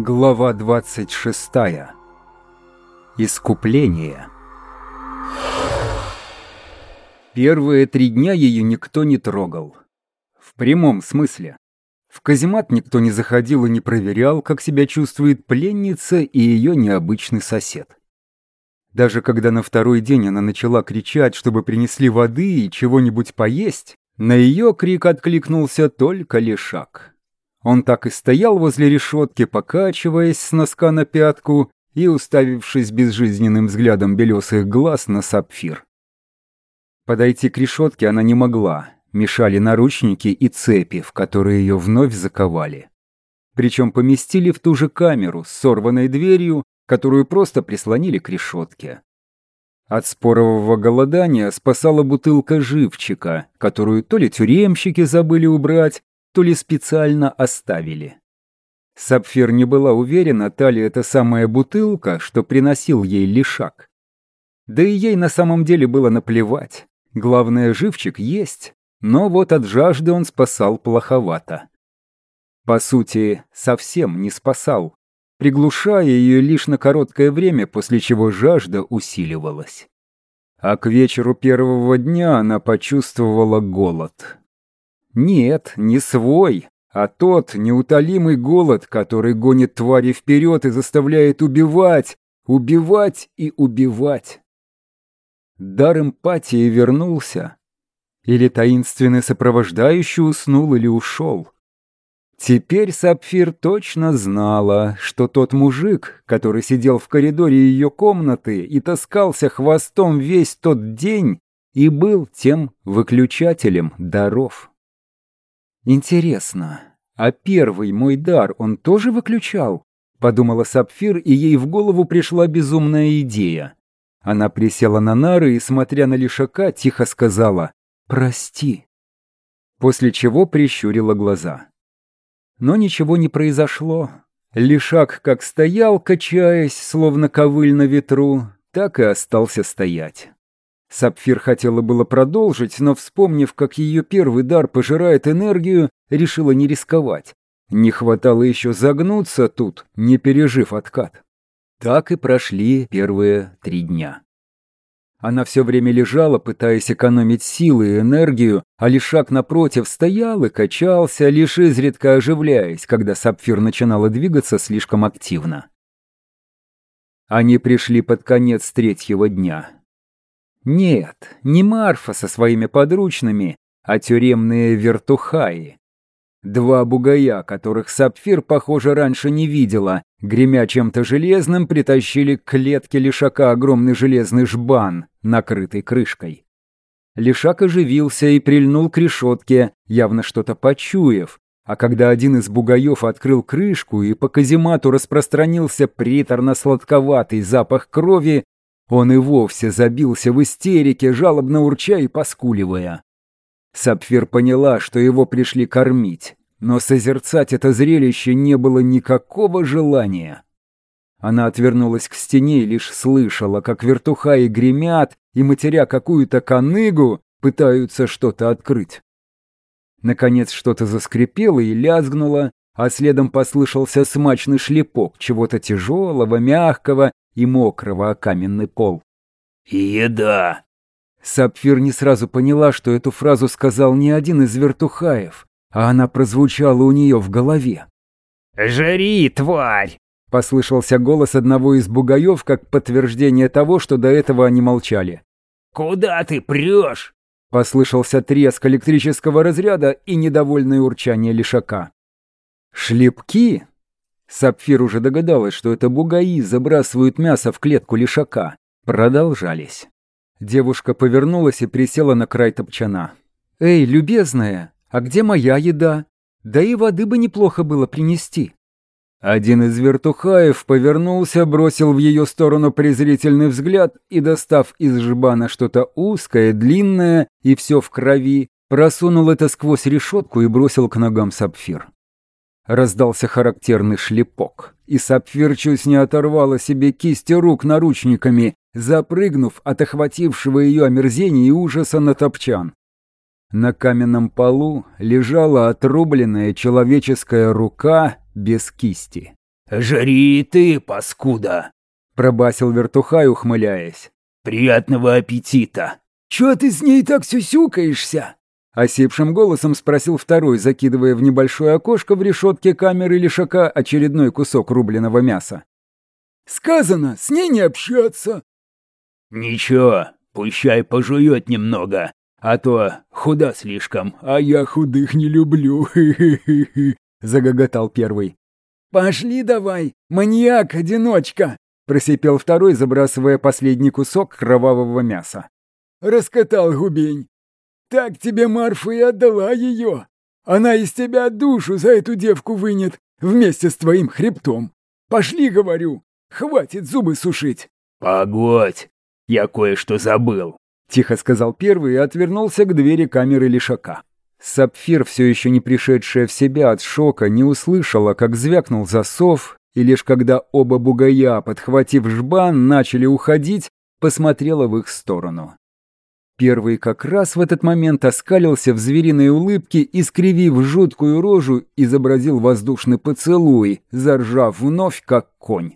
Глава 26. Искупление. Первые три дня ее никто не трогал. В прямом смысле. В каземат никто не заходил и не проверял, как себя чувствует пленница и ее необычный сосед. Даже когда на второй день она начала кричать, чтобы принесли воды и чего-нибудь поесть, на ее крик откликнулся только лишак. Он так и стоял возле решетки, покачиваясь с носка на пятку и уставившись безжизненным взглядом белесых глаз на сапфир. Подойти к решетке она не могла, мешали наручники и цепи, в которые ее вновь заковали. Причем поместили в ту же камеру с сорванной дверью, которую просто прислонили к решетке. От спорового голодания спасала бутылка живчика, которую то ли тюремщики забыли убрать, то ли специально оставили. Сапфир не была уверена, та ли это самая бутылка, что приносил ей лишак. Да и ей на самом деле было наплевать. Главное, живчик есть, но вот от жажды он спасал плоховато. По сути, совсем не спасал, приглушая ее лишь на короткое время, после чего жажда усиливалась. А к вечеру первого дня она почувствовала голод. Нет, не свой, а тот неутолимый голод, который гонит твари вперед и заставляет убивать, убивать и убивать. Дар эмпатии вернулся. Или таинственный сопровождающий уснул или ушел. Теперь Сапфир точно знала, что тот мужик, который сидел в коридоре ее комнаты и таскался хвостом весь тот день, и был тем выключателем даров. «Интересно, а первый мой дар он тоже выключал?» — подумала Сапфир, и ей в голову пришла безумная идея. Она присела на нары и, смотря на Лишака, тихо сказала «Прости», после чего прищурила глаза. Но ничего не произошло. Лишак как стоял, качаясь, словно ковыль на ветру, так и остался стоять. Сапфир хотела было продолжить, но, вспомнив, как ее первый дар пожирает энергию, решила не рисковать. Не хватало еще загнуться тут, не пережив откат. Так и прошли первые три дня. Она все время лежала, пытаясь экономить силы и энергию, а Лишак напротив стоял и качался, лишь изредка оживляясь, когда Сапфир начинала двигаться слишком активно. Они пришли под конец третьего дня. Нет, не Марфа со своими подручными, а тюремные вертухаи. Два бугая, которых Сапфир, похоже, раньше не видела, гремя чем-то железным, притащили к клетке лишака огромный железный жбан, накрытый крышкой. Лишак оживился и прильнул к решетке, явно что-то почуяв, а когда один из бугаев открыл крышку и по каземату распространился приторно-сладковатый запах крови, он и вовсе забился в истерике, жалобно урча и поскуливая. Сапфир поняла, что его пришли кормить, но созерцать это зрелище не было никакого желания. Она отвернулась к стене и лишь слышала, как вертухаи гремят и, матеря какую-то коныгу, пытаются что-то открыть. Наконец что-то заскрипело и лязгнуло, а следом послышался смачный шлепок чего-то тяжелого, мягкого и мокрого о каменный пол. «Еда!» Сапфир не сразу поняла, что эту фразу сказал не один из вертухаев, а она прозвучала у нее в голове. «Жри, тварь!» — послышался голос одного из бугаев как подтверждение того, что до этого они молчали. «Куда ты прешь?» — послышался треск электрического разряда и недовольное урчание лишака. «Шлепки?» Сапфир уже догадалась, что это бугаи забрасывают мясо в клетку лишака. Продолжались. Девушка повернулась и присела на край топчана. «Эй, любезная, а где моя еда? Да и воды бы неплохо было принести». Один из вертухаев повернулся, бросил в ее сторону презрительный взгляд и, достав из жбана что-то узкое, длинное и все в крови, просунул это сквозь решетку и бросил к ногам сапфир. Раздался характерный шлепок, и Сапфир чуть не оторвала себе кисти рук наручниками, запрыгнув от охватившего ее омерзения и ужаса на топчан. На каменном полу лежала отрубленная человеческая рука без кисти. Жари ты, паскуда!» Пробасил вертухай, ухмыляясь. «Приятного аппетита!» «Чё ты с ней так сюсюкаешься?» Осипшим голосом спросил второй, закидывая в небольшое окошко в решетке камеры лишака очередной кусок рубленого мяса. «Сказано, с ней не общаться!» «Ничего, пущай пожует немного, а то худа слишком, а я худых не люблю, загоготал первый. «Пошли давай, маньяк-одиночка!» — просипел второй, забрасывая последний кусок кровавого мяса. «Раскатал губень. Так тебе Марфа и отдала ее. Она из тебя душу за эту девку вынет вместе с твоим хребтом. Пошли, говорю, хватит зубы сушить». «Погодь, я кое-что забыл», — тихо сказал первый и отвернулся к двери камеры лишака. Сапфир, все еще не пришедшая в себя от шока, не услышала, как звякнул засов, и лишь когда оба бугая, подхватив жбан, начали уходить, посмотрела в их сторону. Первый как раз в этот момент оскалился в звериной улыбке и, скривив жуткую рожу, изобразил воздушный поцелуй, заржав вновь, как конь.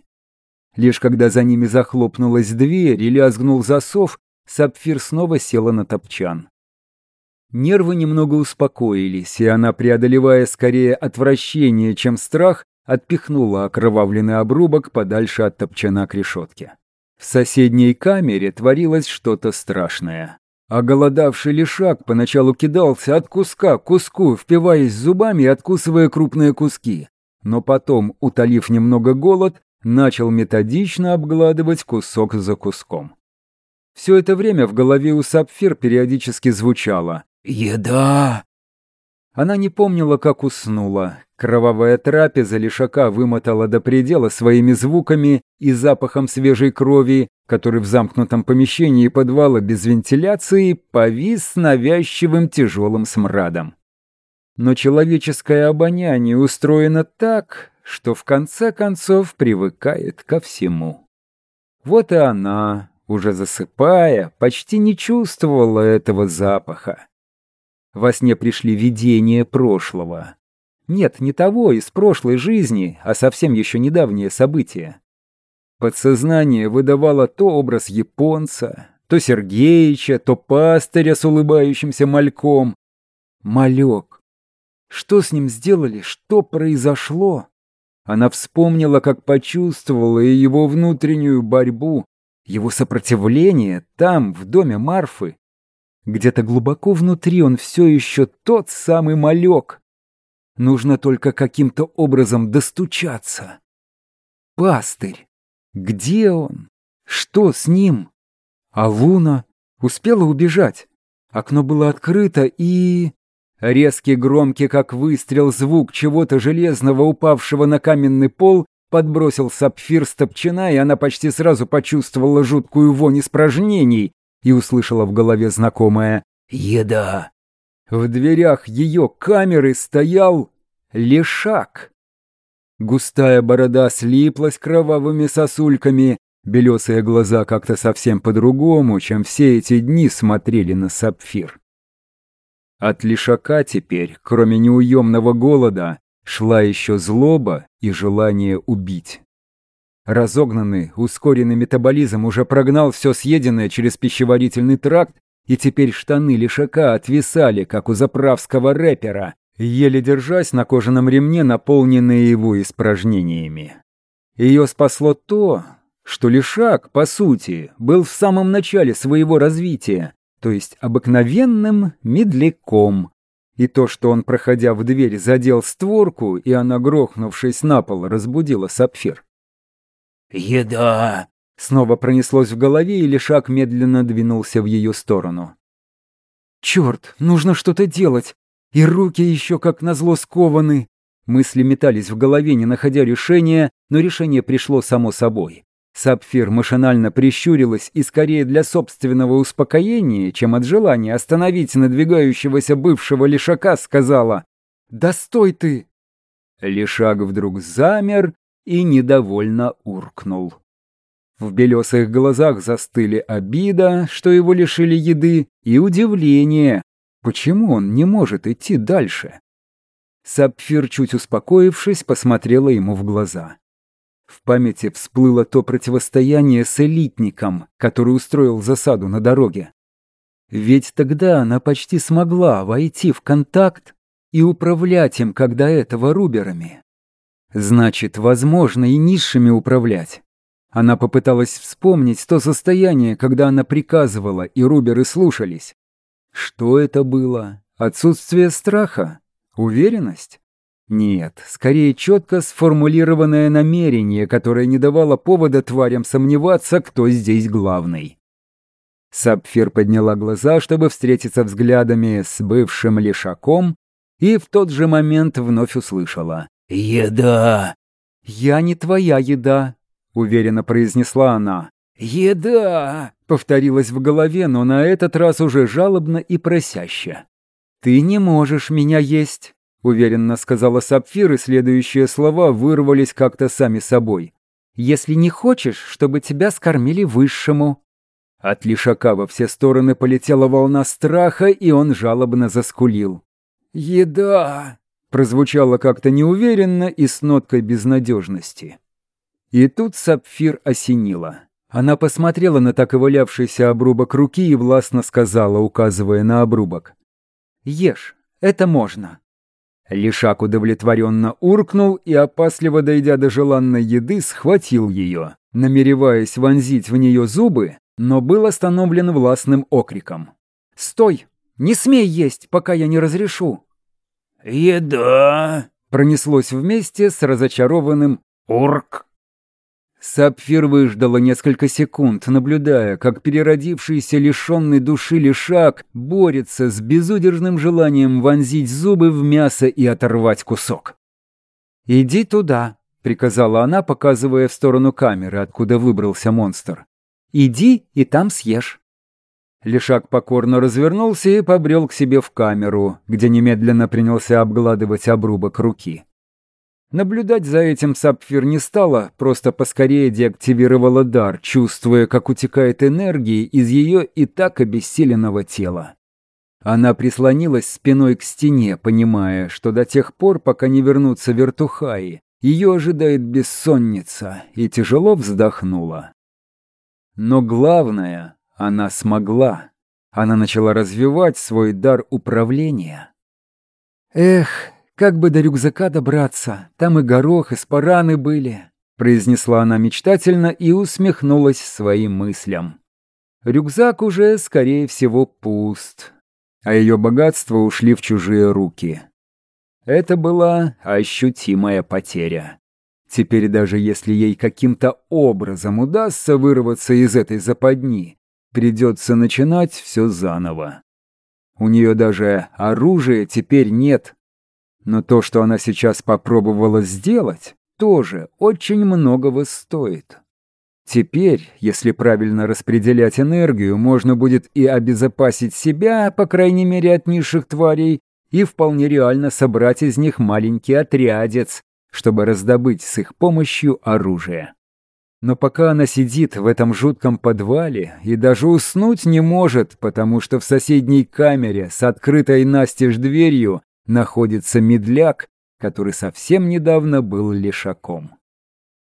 Лишь когда за ними захлопнулась дверь и лязгнул засов, Сапфир снова села на топчан. Нервы немного успокоились, и она, преодолевая скорее отвращение, чем страх, отпихнула окровавленный обрубок подальше от топчана к решетке. В соседней камере творилось что-то страшное. Оголодавший лишак поначалу кидался от куска к куску, впиваясь зубами и откусывая крупные куски. Но потом, утолив немного голод, начал методично обгладывать кусок за куском. Все это время в голове у Сапфир периодически звучало «Еда!». Она не помнила, как уснула. Кровавая трапеза лишака вымотала до предела своими звуками и запахом свежей крови, который в замкнутом помещении подвала без вентиляции повис навязчивым тяжелым смрадом. Но человеческое обоняние устроено так, что в конце концов привыкает ко всему. Вот и она, уже засыпая, почти не чувствовала этого запаха. Во сне пришли видения прошлого. Нет, не того из прошлой жизни, а совсем еще недавнее событие. Подсознание выдавало то образ японца, то Сергеича, то пастыря с улыбающимся мальком. Малек. Что с ним сделали? Что произошло? Она вспомнила, как почувствовала и его внутреннюю борьбу, его сопротивление там, в доме Марфы. Где-то глубоко внутри он все еще тот самый малек. Нужно только каким-то образом достучаться. Пастырь. Где он? Что с ним? А Луна успела убежать. Окно было открыто и... Резкий, громкий, как выстрел, звук чего-то железного, упавшего на каменный пол, подбросил сапфир с топчина, и она почти сразу почувствовала жуткую вонь испражнений и услышала в голове знакомое «Еда». В дверях ее камеры стоял лешак. Густая борода слиплась кровавыми сосульками, белесые глаза как-то совсем по-другому, чем все эти дни смотрели на сапфир. От лишака теперь, кроме неуемного голода, шла еще злоба и желание убить. Разогнанный, ускоренный метаболизм уже прогнал все съеденное через пищеварительный тракт, и теперь штаны лишака отвисали, как у заправского рэпера, еле держась на кожаном ремне, наполненные его испражнениями. Ее спасло то, что лишак, по сути, был в самом начале своего развития, то есть обыкновенным медляком. И то, что он, проходя в дверь, задел створку, и она, грохнувшись на пол, разбудила сапфир. «Еда!» Снова пронеслось в голове, и Лешак медленно двинулся в ее сторону. «Черт, нужно что-то делать! И руки еще как назло скованы!» Мысли метались в голове, не находя решения, но решение пришло само собой. Сапфир машинально прищурилась и скорее для собственного успокоения, чем от желания остановить надвигающегося бывшего лишака, сказала «Да стой ты!». Лишак вдруг замер и недовольно уркнул. В белесых глазах застыли обида, что его лишили еды, и удивление, почему он не может идти дальше. Сапфир, чуть успокоившись, посмотрела ему в глаза. В памяти всплыло то противостояние с элитником, который устроил засаду на дороге. Ведь тогда она почти смогла войти в контакт и управлять им, до этого, руберами. Значит, возможно и низшими управлять. Она попыталась вспомнить то состояние, когда она приказывала, и руберы слушались. Что это было? Отсутствие страха? Уверенность? Нет, скорее четко сформулированное намерение, которое не давало повода тварям сомневаться, кто здесь главный. Сапфир подняла глаза, чтобы встретиться взглядами с бывшим лишаком, и в тот же момент вновь услышала. «Еда!» «Я не твоя еда», — уверенно произнесла она. «Еда!» — повторилось в голове, но на этот раз уже жалобно и просяще. «Ты не можешь меня есть», — уверенно сказала Сапфир, и следующие слова вырвались как-то сами собой. «Если не хочешь, чтобы тебя скормили высшему». От лишака во все стороны полетела волна страха, и он жалобно заскулил. «Еда!» Прозвучало как-то неуверенно и с ноткой безнадежности. И тут Сапфир осенила. Она посмотрела на так и валявшийся обрубок руки и властно сказала, указывая на обрубок. «Ешь, это можно». Лишак удовлетворенно уркнул и, опасливо дойдя до желанной еды, схватил ее, намереваясь вонзить в нее зубы, но был остановлен властным окриком. «Стой! Не смей есть, пока я не разрешу!» «Еда!» пронеслось вместе с разочарованным «Урк!». Сапфир выждала несколько секунд, наблюдая, как переродившийся лишенный души лишак борется с безудержным желанием вонзить зубы в мясо и оторвать кусок. «Иди туда», — приказала она, показывая в сторону камеры, откуда выбрался монстр. «Иди и там съешь». Лишак покорно развернулся и побрел к себе в камеру, где немедленно принялся обгладывать обрубок руки. Наблюдать за этим Сапфир не стала, просто поскорее деактивировала дар, чувствуя, как утекает энергия из ее и так обессиленного тела. Она прислонилась спиной к стене, понимая, что до тех пор, пока не вернутся вертухаи, ее ожидает бессонница, и тяжело вздохнула. Но главное, она смогла. Она начала развивать свой дар управления. «Эх, как бы до рюкзака добраться, там и горох, и спараны были», произнесла она мечтательно и усмехнулась своим мыслям. Рюкзак уже, скорее всего, пуст, а ее богатства ушли в чужие руки. Это была ощутимая потеря. Теперь даже если ей каким-то образом удастся вырваться из этой западни, Придется начинать все заново. У нее даже оружия теперь нет. Но то, что она сейчас попробовала сделать, тоже очень многого стоит. Теперь, если правильно распределять энергию, можно будет и обезопасить себя, по крайней мере, от низших тварей, и вполне реально собрать из них маленький отрядец, чтобы раздобыть с их помощью оружие. Но пока она сидит в этом жутком подвале и даже уснуть не может, потому что в соседней камере с открытой настежь дверью находится медляк, который совсем недавно был лишаком.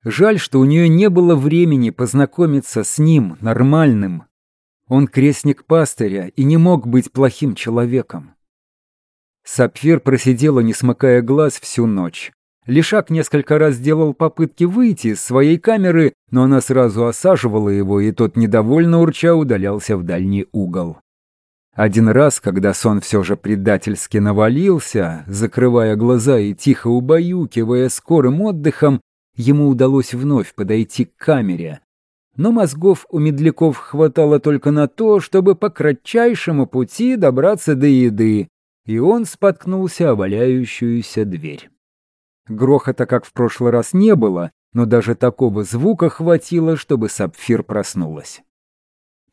Жаль, что у нее не было времени познакомиться с ним, нормальным. Он крестник пастыря и не мог быть плохим человеком. Сапфир просидела, не смыкая глаз, всю ночь. Лишак несколько раз делал попытки выйти из своей камеры, но она сразу осаживала его, и тот недовольно урча удалялся в дальний угол. Один раз, когда сон все же предательски навалился, закрывая глаза и тихо убаюкивая скорым отдыхом, ему удалось вновь подойти к камере. Но мозгов у медляков хватало только на то, чтобы по кратчайшему пути добраться до еды, и он споткнулся о валяющуюся дверь. Грохота, как в прошлый раз, не было, но даже такого звука хватило, чтобы Сапфир проснулась.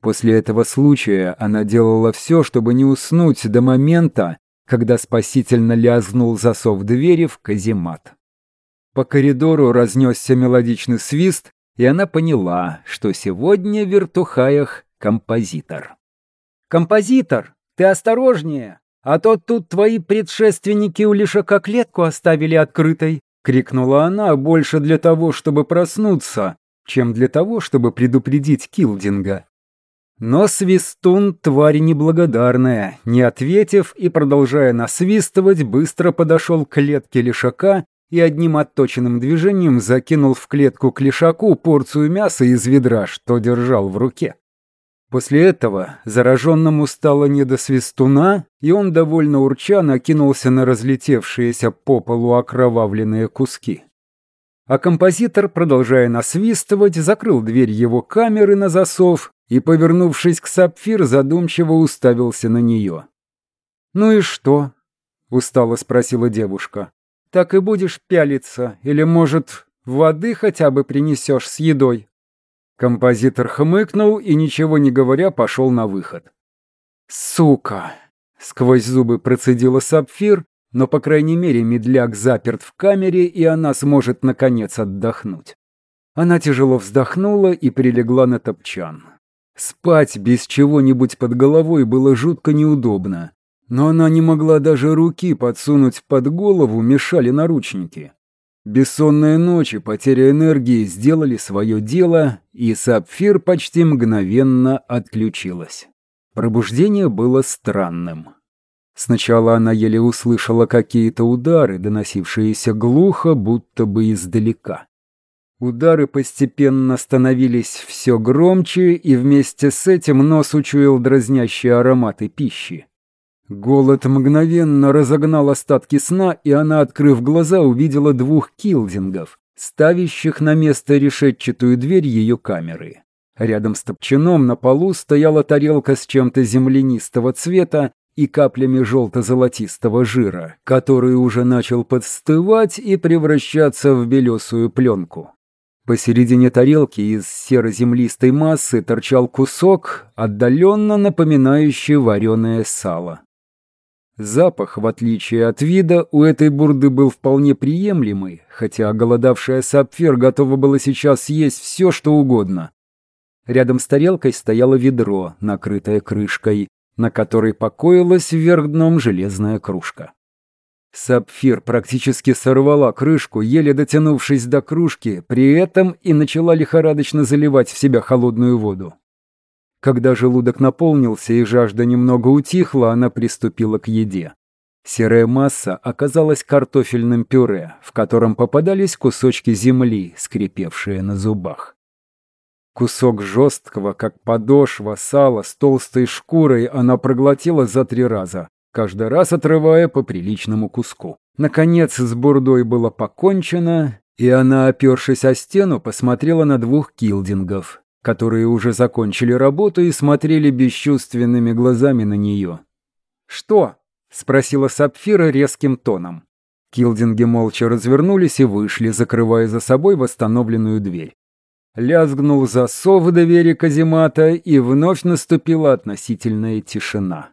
После этого случая она делала все, чтобы не уснуть до момента, когда спасительно лязнул засов двери в каземат. По коридору разнесся мелодичный свист, и она поняла, что сегодня в вертухаях композитор. «Композитор, ты осторожнее!» А то тут твои предшественники у лишака клетку оставили открытой, — крикнула она больше для того, чтобы проснуться, чем для того, чтобы предупредить Килдинга. Но свистун — тварь неблагодарная, не ответив и продолжая насвистывать, быстро подошел к клетке лишака и одним отточенным движением закинул в клетку к лишаку порцию мяса из ведра, что держал в руке. После этого зараженному стало не до свистуна, и он довольно урча накинулся на разлетевшиеся по полу окровавленные куски. А композитор, продолжая насвистывать, закрыл дверь его камеры на засов и, повернувшись к Сапфир, задумчиво уставился на нее. «Ну и что?» — устало спросила девушка. «Так и будешь пялиться, или, может, воды хотя бы принесешь с едой?» Композитор хмыкнул и, ничего не говоря, пошел на выход. «Сука!» — сквозь зубы процедила Сапфир, но, по крайней мере, медляк заперт в камере, и она сможет, наконец, отдохнуть. Она тяжело вздохнула и прилегла на топчан. Спать без чего-нибудь под головой было жутко неудобно, но она не могла даже руки подсунуть под голову, мешали наручники. Бессонные ночи, потеря энергии сделали свое дело, и Сапфир почти мгновенно отключилась. Пробуждение было странным. Сначала она еле услышала какие-то удары, доносившиеся глухо, будто бы издалека. Удары постепенно становились все громче, и вместе с этим нос учуял дразнящие ароматы пищи. Голод мгновенно разогнал остатки сна, и она, открыв глаза, увидела двух килдингов, ставящих на место решетчатую дверь ее камеры. Рядом с топчаном на полу стояла тарелка с чем-то землянистого цвета и каплями желто-золотистого жира, который уже начал подстывать и превращаться в белесую пленку. Посередине тарелки из серо-землистой массы торчал кусок, отдаленно напоминающий вареное сало. Запах, в отличие от вида, у этой бурды был вполне приемлемый, хотя голодавшая сапфир готова была сейчас съесть все, что угодно. Рядом с тарелкой стояло ведро, накрытое крышкой, на которой покоилась вверх дном железная кружка. Сапфир практически сорвала крышку, еле дотянувшись до кружки, при этом и начала лихорадочно заливать в себя холодную воду. Когда желудок наполнился и жажда немного утихла, она приступила к еде. Серая масса оказалась картофельным пюре, в котором попадались кусочки земли, скрипевшие на зубах. Кусок жесткого, как подошва, сала с толстой шкурой она проглотила за три раза, каждый раз отрывая по приличному куску. Наконец с бурдой было покончено, и она, опершись о стену, посмотрела на двух килдингов, которые уже закончили работу и смотрели бесчувственными глазами на нее. «Что?» — спросила Сапфира резким тоном. Килдинги молча развернулись и вышли, закрывая за собой восстановленную дверь. Лязгнул засов двери каземата, и вновь наступила относительная тишина.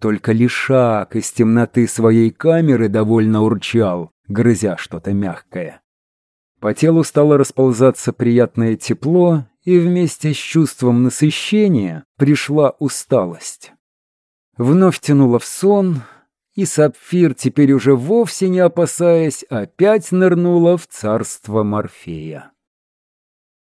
Только лишак из темноты своей камеры довольно урчал, грызя что-то мягкое. По телу стало расползаться приятное тепло, и вместе с чувством насыщения пришла усталость. Вновь тянула в сон, и Сапфир, теперь уже вовсе не опасаясь, опять нырнула в царство Морфея.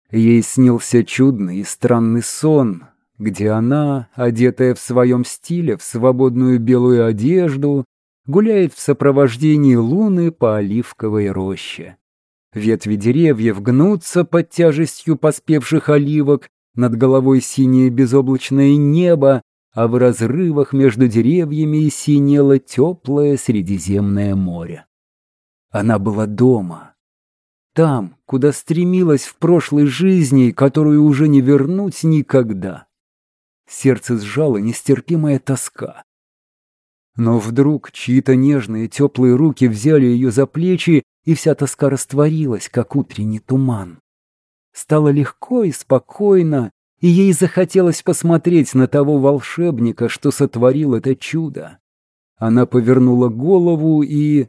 Ей снился чудный и странный сон, где она, одетая в своем стиле, в свободную белую одежду, гуляет в сопровождении луны по оливковой роще. Ветви деревьев гнутся под тяжестью поспевших оливок, над головой синее безоблачное небо, а в разрывах между деревьями синело теплое Средиземное море. Она была дома. Там, куда стремилась в прошлой жизни, которую уже не вернуть никогда. Сердце сжало нестерпимая тоска. Но вдруг чьи-то нежные теплые руки взяли ее за плечи и вся тоска растворилась, как утренний туман. Стало легко и спокойно, и ей захотелось посмотреть на того волшебника, что сотворил это чудо. Она повернула голову и...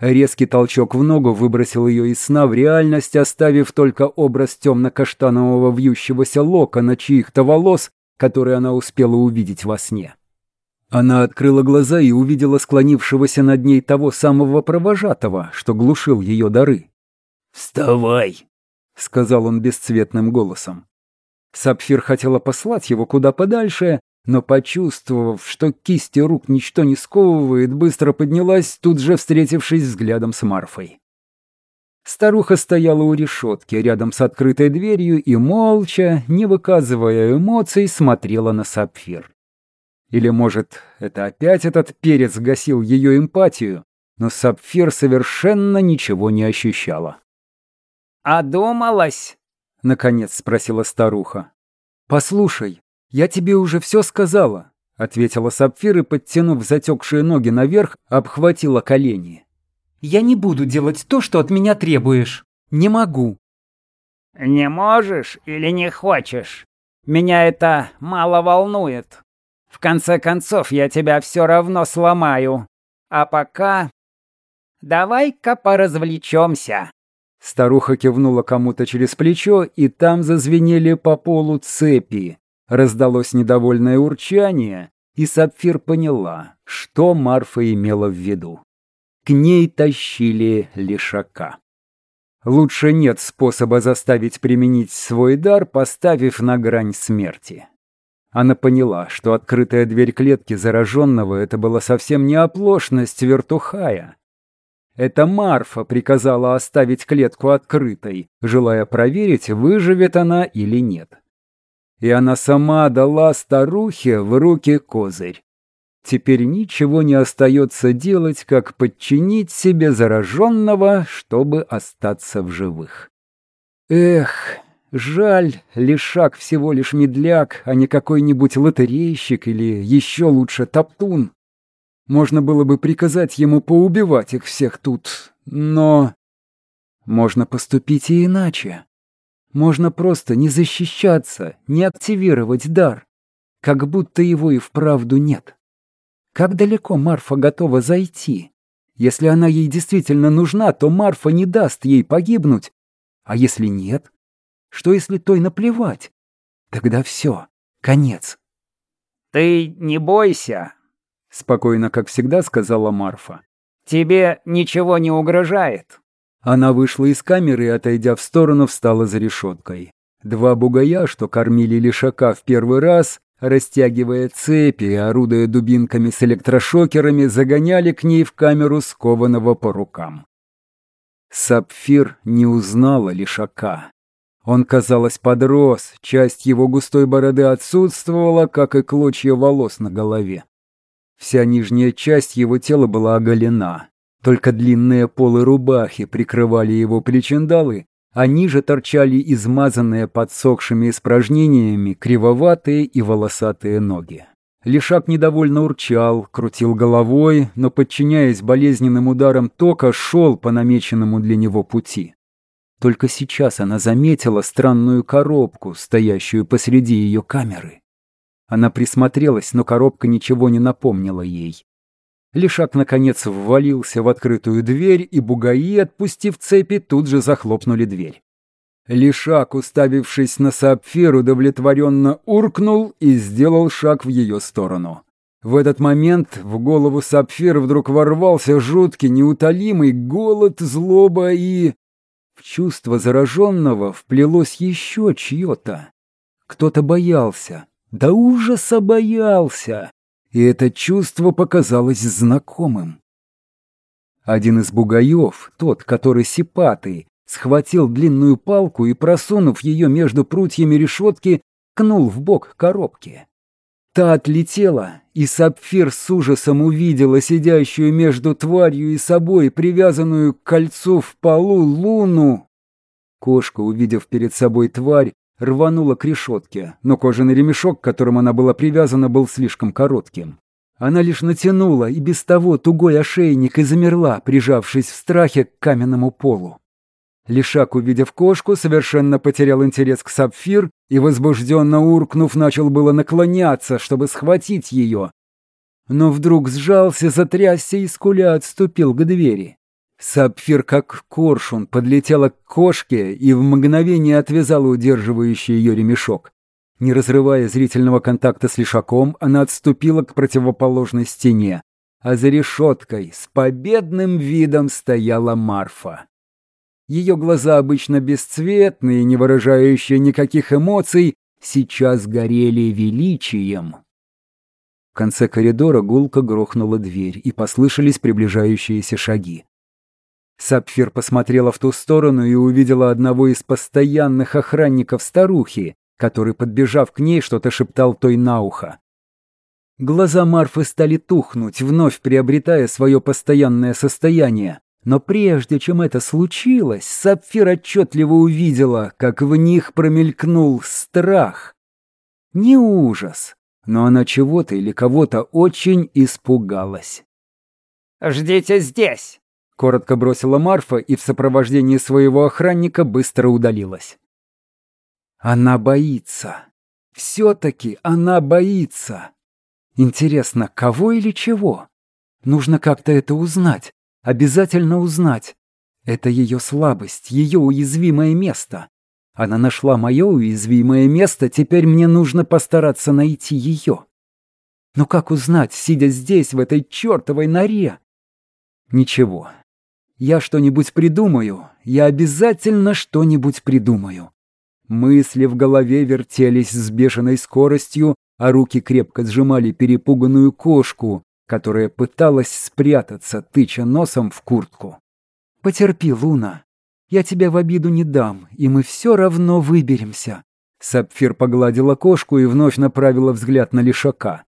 Резкий толчок в ногу выбросил ее из сна в реальность, оставив только образ темно-каштанового вьющегося локона чьих-то волос, который она успела увидеть во сне. Она открыла глаза и увидела склонившегося над ней того самого провожатого, что глушил ее дары. «Вставай!» — сказал он бесцветным голосом. Сапфир хотела послать его куда подальше, но, почувствовав, что кисти рук ничто не сковывает, быстро поднялась, тут же встретившись взглядом с Марфой. Старуха стояла у решетки рядом с открытой дверью и молча, не выказывая эмоций, смотрела на Сапфир. Или, может, это опять этот перец гасил ее эмпатию, но Сапфир совершенно ничего не ощущала. «Одумалась?» — наконец спросила старуха. «Послушай, я тебе уже все сказала», — ответила Сапфир и, подтянув затекшие ноги наверх, обхватила колени. «Я не буду делать то, что от меня требуешь. Не могу». «Не можешь или не хочешь? Меня это мало волнует. В конце концов, я тебя все равно сломаю. А пока... Давай-ка поразвлечемся». Старуха кивнула кому-то через плечо, и там зазвенели по полу цепи. Раздалось недовольное урчание, и Сапфир поняла, что Марфа имела в виду. К ней тащили лишака. Лучше нет способа заставить применить свой дар, поставив на грань смерти. Она поняла, что открытая дверь клетки зараженного — это была совсем не оплошность вертухая, это Марфа приказала оставить клетку открытой, желая проверить, выживет она или нет. И она сама дала старухе в руки козырь. Теперь ничего не остается делать, как подчинить себе зараженного, чтобы остаться в живых. Эх, жаль, Лишак всего лишь медляк, а не какой-нибудь лотерейщик или еще лучше топтун. Можно было бы приказать ему поубивать их всех тут, но... Можно поступить и иначе. Можно просто не защищаться, не активировать дар, как будто его и вправду нет. Как далеко Марфа готова зайти? Если она ей действительно нужна, то Марфа не даст ей погибнуть. А если нет? Что если той наплевать? Тогда все, конец. «Ты не бойся», Спокойно, как всегда, сказала Марфа. «Тебе ничего не угрожает». Она вышла из камеры и, отойдя в сторону, встала за решеткой. Два бугая, что кормили лишака в первый раз, растягивая цепи и орудуя дубинками с электрошокерами, загоняли к ней в камеру скованного по рукам. Сапфир не узнала лишака. Он, казалось, подрос, часть его густой бороды отсутствовала, как и клочья волос на голове. Вся нижняя часть его тела была оголена. Только длинные полы рубахи прикрывали его причиндалы, а ниже торчали измазанные подсохшими испражнениями кривоватые и волосатые ноги. Лишак недовольно урчал, крутил головой, но, подчиняясь болезненным ударам тока, шел по намеченному для него пути. Только сейчас она заметила странную коробку, стоящую посреди ее камеры. Она присмотрелась, но коробка ничего не напомнила ей. Лишак, наконец, ввалился в открытую дверь, и бугаи, отпустив цепи, тут же захлопнули дверь. Лишак, уставившись на сапфир, удовлетворенно уркнул и сделал шаг в ее сторону. В этот момент в голову сапфир вдруг ворвался жуткий, неутолимый голод, злоба и... Чувство зараженного вплелось еще чье-то. Кто-то боялся, до ужаса боялся, и это чувство показалось знакомым. Один из бугаев, тот, который сипатый, схватил длинную палку и, просунув ее между прутьями решетки, кнул в бок коробки. Та отлетела, и Сапфир с ужасом увидела сидящую между тварью и собой, привязанную к кольцу в полу, луну. Кошка, увидев перед собой тварь, рванула к решетке, но кожаный ремешок, к которому она была привязана, был слишком коротким. Она лишь натянула и без того тугой ошейник и замерла, прижавшись в страхе к каменному полу. Лишак, увидев кошку, совершенно потерял интерес к сапфир и, возбужденно уркнув, начал было наклоняться, чтобы схватить ее. Но вдруг сжался, затрясся и скуля отступил к двери. Сапфир, как коршун, подлетела к кошке и в мгновение отвязала удерживающий ее ремешок. Не разрывая зрительного контакта с Лишаком, она отступила к противоположной стене, а за решеткой с победным видом стояла Марфа. Ее глаза, обычно бесцветные, не выражающие никаких эмоций, сейчас горели величием. В конце коридора гулко грохнула дверь, и послышались приближающиеся шаги. Сапфир посмотрела в ту сторону и увидела одного из постоянных охранников старухи, который, подбежав к ней, что-то шептал той на ухо. Глаза Марфы стали тухнуть, вновь приобретая свое постоянное состояние. Но прежде чем это случилось, Сапфир отчетливо увидела, как в них промелькнул страх. Не ужас, но она чего-то или кого-то очень испугалась. «Ждите здесь!» — коротко бросила Марфа и в сопровождении своего охранника быстро удалилась. Она боится. Все-таки она боится. Интересно, кого или чего? Нужно как-то это узнать. Обязательно узнать. Это ее слабость, ее уязвимое место. Она нашла мое уязвимое место, теперь мне нужно постараться найти ее. Но как узнать, сидя здесь, в этой чертовой норе? Ничего. Я что-нибудь придумаю. Я обязательно что-нибудь придумаю. Мысли в голове вертелись с бешеной скоростью, а руки крепко сжимали перепуганную кошку, которая пыталась спрятаться, тыча носом в куртку. «Потерпи, Луна. Я тебя в обиду не дам, и мы все равно выберемся». Сапфир погладила кошку и вновь направила взгляд на Лишака.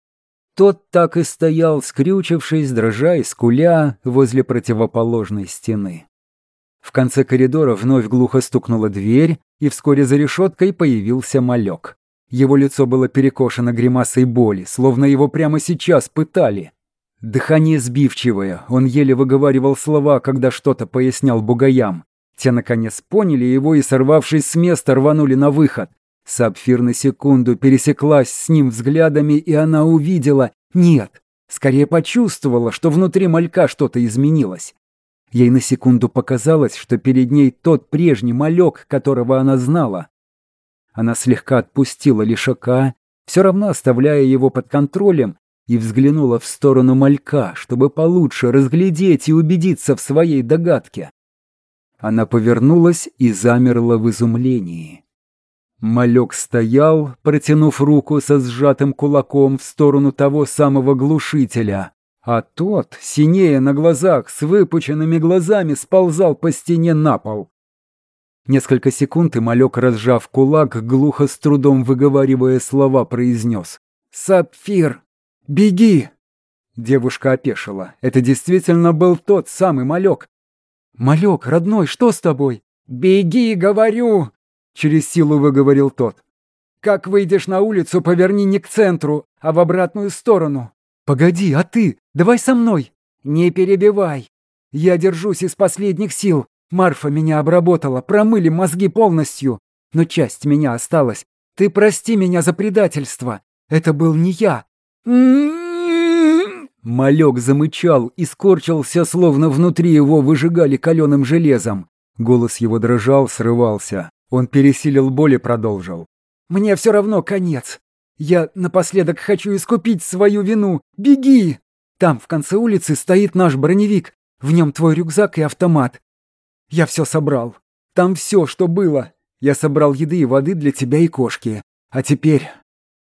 Тот так и стоял, скрючившись, дрожа и скуля возле противоположной стены. В конце коридора вновь глухо стукнула дверь, и вскоре за решеткой появился малек. Его лицо было перекошено гримасой боли, словно его прямо сейчас пытали. Дыхание сбивчивое, он еле выговаривал слова, когда что-то пояснял бугаям. Те, наконец, поняли его и, сорвавшись с места, рванули на выход. Сапфир на секунду пересеклась с ним взглядами, и она увидела... Нет, скорее почувствовала, что внутри малька что-то изменилось. Ей на секунду показалось, что перед ней тот прежний малек, которого она знала. Она слегка отпустила лишака, все равно оставляя его под контролем, и взглянула в сторону малька, чтобы получше разглядеть и убедиться в своей догадке. Она повернулась и замерла в изумлении. Малек стоял, протянув руку со сжатым кулаком в сторону того самого глушителя, а тот, синея на глазах, с выпученными глазами, сползал по стене на пол. Несколько секунд и малек, разжав кулак, глухо с трудом выговаривая слова, произнес «Сапфир, беги!» Девушка опешила. Это действительно был тот самый малек, «Малек, родной, что с тобой?» «Беги, говорю!» — через силу выговорил тот. «Как выйдешь на улицу, поверни не к центру, а в обратную сторону». «Погоди, а ты? Давай со мной!» «Не перебивай! Я держусь из последних сил. Марфа меня обработала, промыли мозги полностью. Но часть меня осталась. Ты прости меня за предательство. Это был не я. Малек замычал и скорчился, словно внутри его выжигали каленым железом. Голос его дрожал, срывался. Он пересилил боль и продолжил. «Мне все равно конец. Я напоследок хочу искупить свою вину. Беги! Там, в конце улицы, стоит наш броневик. В нем твой рюкзак и автомат. Я все собрал. Там все, что было. Я собрал еды и воды для тебя и кошки. А теперь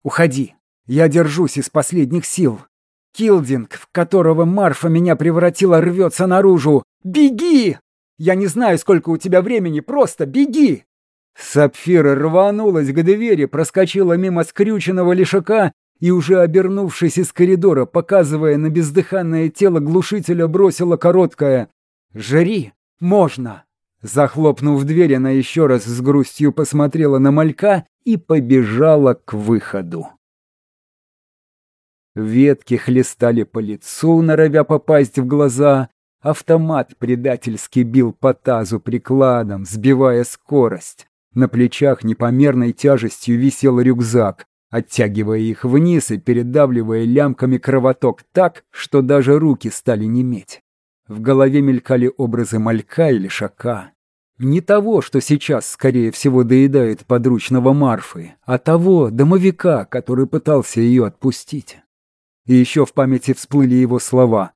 уходи. Я держусь из последних сил. Килдинг, в которого Марфа меня превратила, рвется наружу. Беги! Я не знаю, сколько у тебя времени, просто беги!» Сапфира рванулась к двери, проскочила мимо скрюченного лишака и, уже обернувшись из коридора, показывая на бездыханное тело глушителя, бросила короткое «Жри! Можно!» Захлопнув дверь, она еще раз с грустью посмотрела на малька и побежала к выходу. Ветки хлестали по лицу, норовя попасть в глаза. Автомат предательски бил по тазу прикладом, сбивая скорость. На плечах непомерной тяжестью висел рюкзак, оттягивая их вниз и передавливая лямками кровоток так, что даже руки стали неметь. В голове мелькали образы малька или шака. Не того, что сейчас, скорее всего, доедает подручного Марфы, а того домовика, который пытался ее отпустить. И еще в памяти всплыли его слова.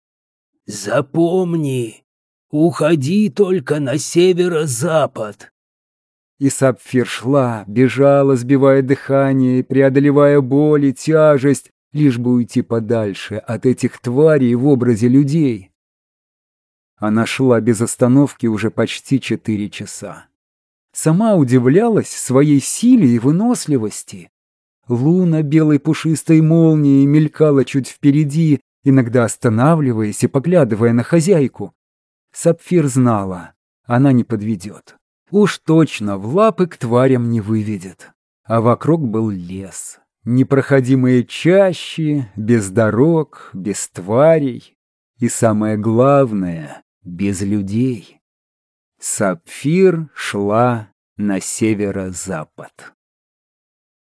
«Запомни, уходи только на северо-запад». И Сапфир шла, бежала, сбивая дыхание, преодолевая боль и тяжесть, лишь бы уйти подальше от этих тварей в образе людей. Она шла без остановки уже почти четыре часа. Сама удивлялась своей силе и выносливости. Луна белой пушистой молнией мелькала чуть впереди, иногда останавливаясь и поглядывая на хозяйку. Сапфир знала, она не подведет. Уж точно в лапы к тварям не выведет. А вокруг был лес. Непроходимые чащи, без дорог, без тварей. И самое главное, без людей. Сапфир шла на северо-запад.